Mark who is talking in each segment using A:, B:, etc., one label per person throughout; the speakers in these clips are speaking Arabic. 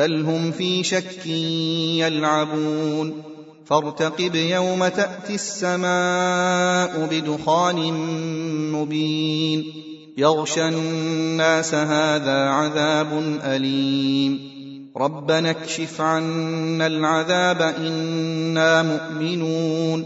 A: بل هم في شك يلعبون. فارتقب يوم تأتي السماء بدخان مبين. يغشى الناس هذا عذاب أليم. ربنا اكشف عنا العذاب إنا مؤمنون.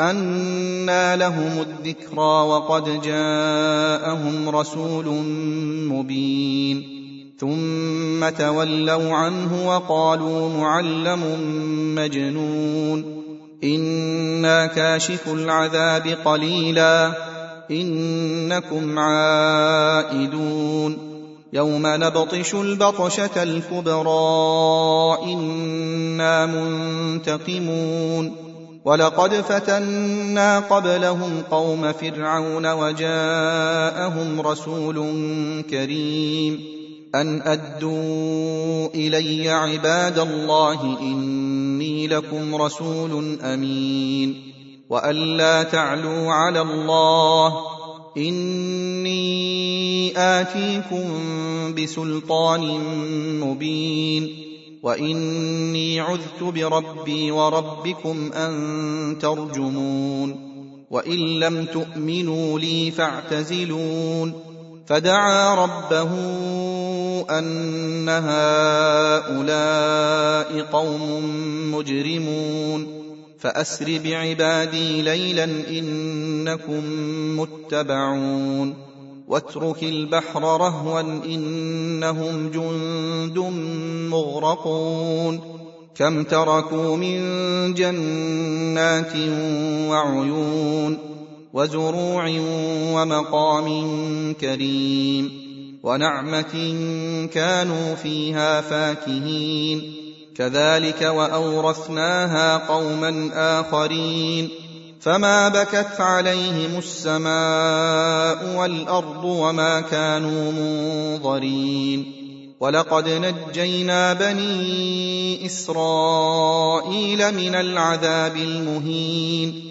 A: انى لهم الذكرى وقد جاءهم رسول مبين. ثم تولوا عنه وقالوا معلم مجنون. إنا كاشف العذاب قليلا. إنكم عائدون. يوم نبطش البطشة الكبرى. إنا منتقمون. ولقد فتنا قبلهم قوم فرعون وجاءهم رسول كريم. أن أدوا إلي عباد الله إني لكم رسول أمين وأن لا تعلوا على الله إني آتيكم بسلطان مبين وإني عذت بربي وربكم أن ترجمون وإن لم تؤمنوا لي فاعتزلون فدعا ربه أن هؤلاء قوم مجرمون. فأسر بعبادي ليلا إنكم متبعون. واترك البحر رهوا إنهم جند مغرقون. كم تركوا من جنات وعيون. وزروع ومقام كريم ونعمة كانوا فيها فاكهين. كذلك وأورثناها قوما آخرين. فما بكت عليهم السماء والأرض وما كانوا منظرين. ولقد نجينا بني إسرائيل من العذاب المهين.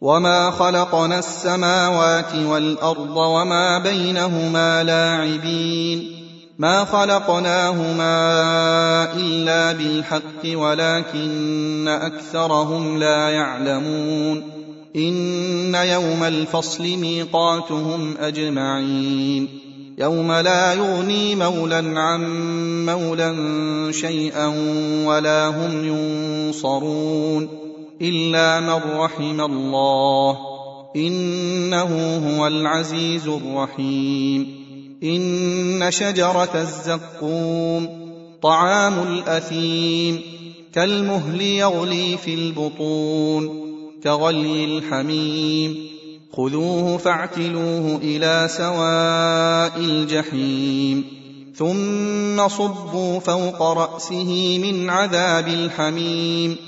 A: وما خلقنا السماوات والارض وما بينهما لاعبين ما خلقناهما الا بالحق ولكن اكثرهم لا يعلمون ان يوم الفصل ميقاتهم اجمعين يوم لا يغني مولى عن مولى شيئا ولا هم ينصرون إلا من رحم الله. إنه هو العزيز الرحيم. إن شجرة الزقوم طعام الأثيم كالمهل يغلي في البطون كغلي الحميم. خذوه فاعتلوه إلى سواء الجحيم. ثم صبوا فوق رأسه من عذاب الحميم.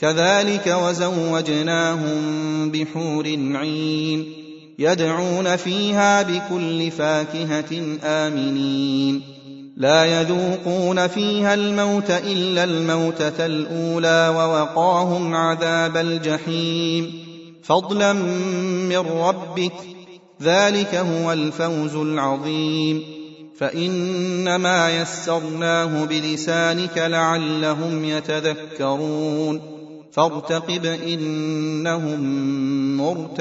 A: كذلك وزوجناهم بحور عين يدعون فيها بكل فاكهة آمنين. لا يذوقون فيها الموت إلا الموتة الأولى ووقاهم عذاب الجحيم. فضلا من ربك ذلك هو الفوز العظيم. فإنما يسرناه بلسانك لعلهم يتذكرون. فارتقب إنهم مرتقون